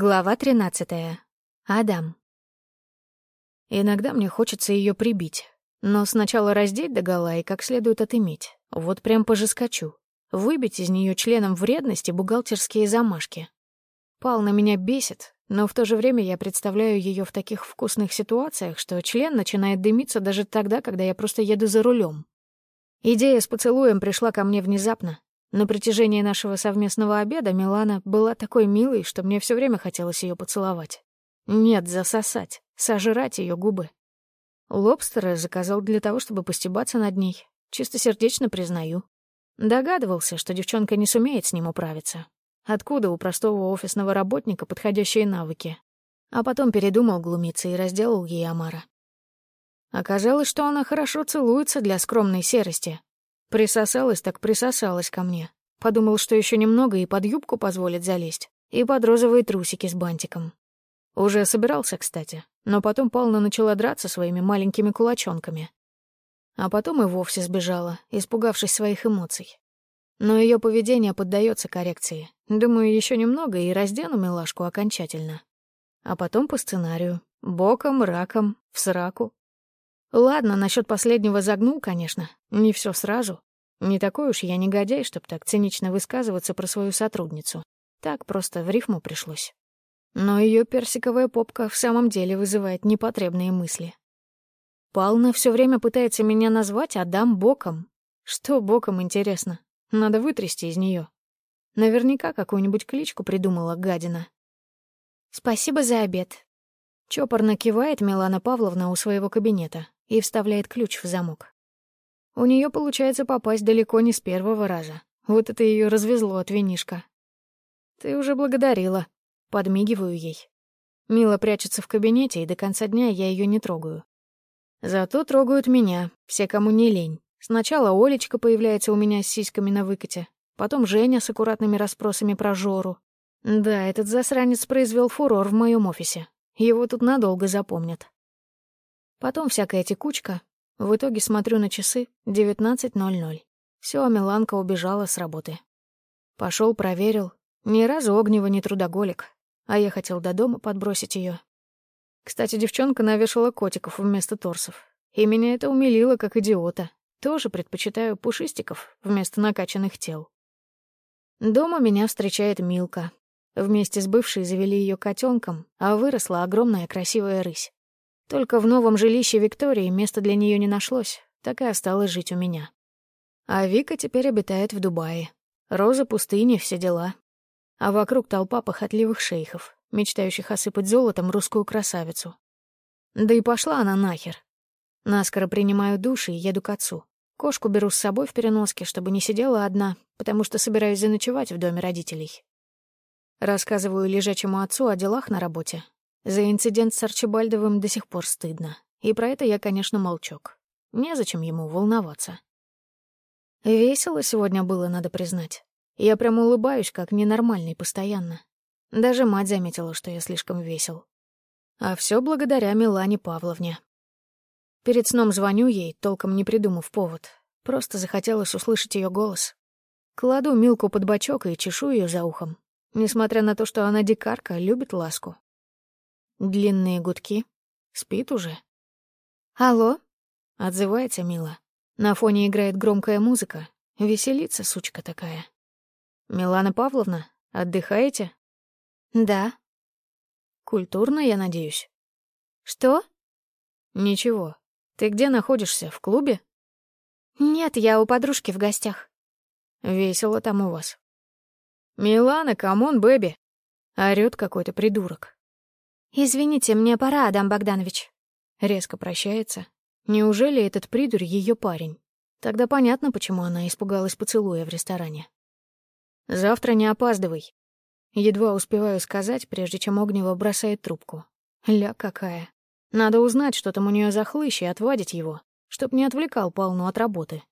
Глава 13. Адам. Иногда мне хочется ее прибить, но сначала раздеть догола и как следует отыметь. Вот прям пожескочу. Выбить из нее членом вредности бухгалтерские замашки. Пал на меня бесит, но в то же время я представляю ее в таких вкусных ситуациях, что член начинает дымиться даже тогда, когда я просто еду за рулем. Идея с поцелуем пришла ко мне внезапно, на протяжении нашего совместного обеда Милана была такой милой, что мне все время хотелось ее поцеловать. Нет, засосать, сожрать ее губы. Лобстера заказал для того, чтобы постебаться над ней. Чистосердечно признаю. Догадывался, что девчонка не сумеет с ним управиться. Откуда у простого офисного работника подходящие навыки? А потом передумал глумиться и разделал ей Амара. Оказалось, что она хорошо целуется для скромной серости, Присосалась так присосалась ко мне. Подумал, что еще немного и под юбку позволит залезть, и под розовые трусики с бантиком. Уже собирался, кстати, но потом Пална начала драться своими маленькими кулачонками. А потом и вовсе сбежала, испугавшись своих эмоций. Но ее поведение поддается коррекции. Думаю, еще немного и раздену милашку окончательно. А потом по сценарию. Боком, раком, в сраку. Ладно, насчет последнего загнул, конечно. Не все сразу. Не такой уж я негодяй, чтоб так цинично высказываться про свою сотрудницу. Так просто в рифму пришлось. Но ее персиковая попка в самом деле вызывает непотребные мысли. Пална все время пытается меня назвать Адам Боком. Что боком, интересно? Надо вытрясти из нее. Наверняка какую-нибудь кличку придумала гадина. «Спасибо за обед». Чопорно кивает Милана Павловна у своего кабинета и вставляет ключ в замок. У нее получается попасть далеко не с первого раза. Вот это ее развезло от винишка. «Ты уже благодарила», — подмигиваю ей. Мила прячется в кабинете, и до конца дня я ее не трогаю. Зато трогают меня, все, кому не лень. Сначала Олечка появляется у меня с сиськами на выкате, потом Женя с аккуратными расспросами про Жору. Да, этот засранец произвел фурор в моем офисе. Его тут надолго запомнят. Потом всякая текучка. В итоге смотрю на часы — 19.00. Всё, Миланка убежала с работы. Пошёл, проверил. Ни разу Огнева не трудоголик. А я хотел до дома подбросить её. Кстати, девчонка навешала котиков вместо торсов. И меня это умилило, как идиота. Тоже предпочитаю пушистиков вместо накачанных тел. Дома меня встречает Милка. Вместе с бывшей завели её котенком, а выросла огромная красивая рысь. Только в новом жилище Виктории места для нее не нашлось, так и осталось жить у меня. А Вика теперь обитает в Дубае. Роза пустыни, все дела. А вокруг толпа похотливых шейхов, мечтающих осыпать золотом русскую красавицу. Да и пошла она нахер. Наскоро принимаю душ и еду к отцу. Кошку беру с собой в переноске, чтобы не сидела одна, потому что собираюсь заночевать в доме родителей. Рассказываю лежачему отцу о делах на работе, за инцидент с Арчибальдовым до сих пор стыдно. И про это я, конечно, молчок. Незачем ему волноваться. Весело сегодня было, надо признать. Я прям улыбаюсь, как ненормальный постоянно. Даже мать заметила, что я слишком весел. А все благодаря Милане Павловне. Перед сном звоню ей, толком не придумав повод. Просто захотелось услышать ее голос. Кладу Милку под бочок и чешу ее за ухом. Несмотря на то, что она дикарка, любит ласку. Длинные гудки. Спит уже. «Алло?» — отзывается Мила. На фоне играет громкая музыка. Веселится, сучка такая. «Милана Павловна, отдыхаете?» «Да». «Культурно, я надеюсь?» «Что?» «Ничего. Ты где находишься, в клубе?» «Нет, я у подружки в гостях». «Весело там у вас». «Милана, come on, baby!» — орёт какой-то придурок. «Извините, мне пора, Адам Богданович». Резко прощается. Неужели этот придурь ее парень? Тогда понятно, почему она испугалась поцелуя в ресторане. «Завтра не опаздывай». Едва успеваю сказать, прежде чем Огнева бросает трубку. Ля какая. Надо узнать, что там у нее за хлыщ, и отвадить его, чтоб не отвлекал Палну от работы.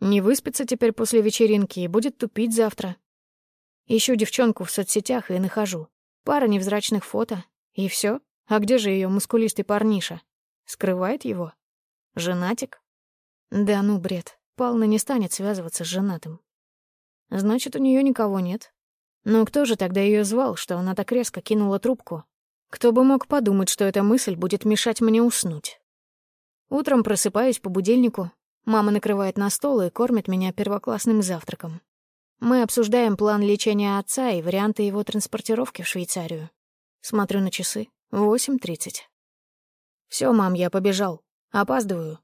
Не выспится теперь после вечеринки и будет тупить завтра. Ищу девчонку в соцсетях и нахожу. Пара невзрачных фото, и все? А где же ее мускулистый парниша? Скрывает его? Женатик? Да ну, бред. Пална не станет связываться с женатым. Значит, у нее никого нет. Но кто же тогда ее звал, что она так резко кинула трубку? Кто бы мог подумать, что эта мысль будет мешать мне уснуть? Утром просыпаюсь по будильнику. Мама накрывает на стол и кормит меня первоклассным завтраком. Мы обсуждаем план лечения отца и варианты его транспортировки в Швейцарию. Смотрю на часы. Восемь тридцать. Все, мам, я побежал. Опаздываю.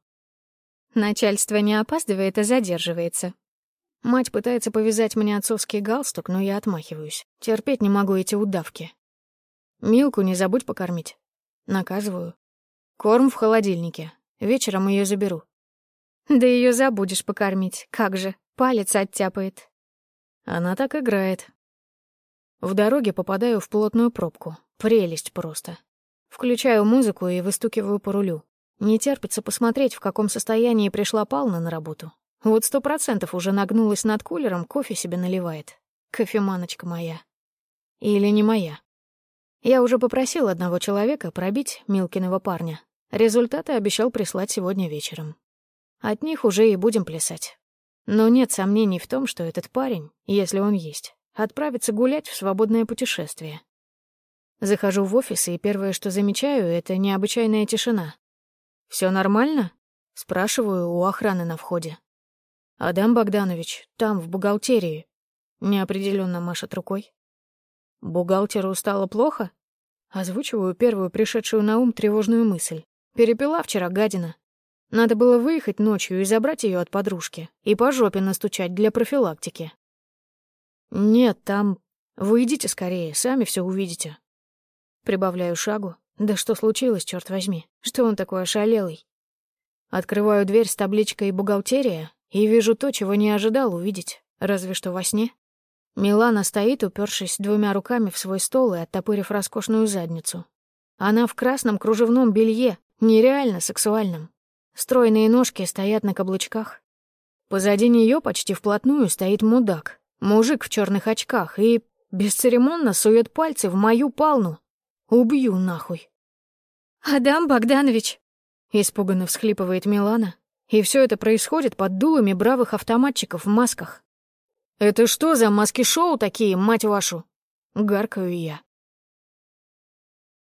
Начальство не опаздывает, а задерживается. Мать пытается повязать мне отцовский галстук, но я отмахиваюсь. Терпеть не могу эти удавки. Милку не забудь покормить. Наказываю. Корм в холодильнике. Вечером ее заберу. Да ее забудешь покормить. Как же, палец оттяпает. Она так играет. В дороге попадаю в плотную пробку. Прелесть просто. Включаю музыку и выстукиваю по рулю. Не терпится посмотреть, в каком состоянии пришла Пална на работу. Вот сто процентов уже нагнулась над кулером, кофе себе наливает. Кофеманочка моя. Или не моя. Я уже попросил одного человека пробить Милкиного парня. Результаты обещал прислать сегодня вечером. От них уже и будем плясать. Но нет сомнений в том, что этот парень, если он есть, отправится гулять в свободное путешествие. Захожу в офис, и первое, что замечаю, — это необычайная тишина. Все нормально?» — спрашиваю у охраны на входе. «Адам Богданович, там, в бухгалтерии», — неопределенно машет рукой. «Бухгалтеру стало плохо?» Озвучиваю первую пришедшую на ум тревожную мысль. Перепила вчера гадина. Надо было выехать ночью и забрать ее от подружки и по жопе настучать для профилактики. «Нет, там... Вы идите скорее, сами все увидите». Прибавляю шагу. Да что случилось, черт возьми? Что он такой ошалелый? Открываю дверь с табличкой «Бухгалтерия» и вижу то, чего не ожидал увидеть, разве что во сне. Милана стоит, упершись двумя руками в свой стол и оттопырив роскошную задницу. Она в красном кружевном белье, нереально сексуальном. Стройные ножки стоят на каблучках. Позади нее почти вплотную стоит мудак, мужик в черных очках, и бесцеремонно сует пальцы в мою палну. Убью нахуй. «Адам Богданович!» — испуганно всхлипывает Милана. И все это происходит под дулами бравых автоматчиков в масках. «Это что за маски-шоу такие, мать вашу?» — гаркаю я.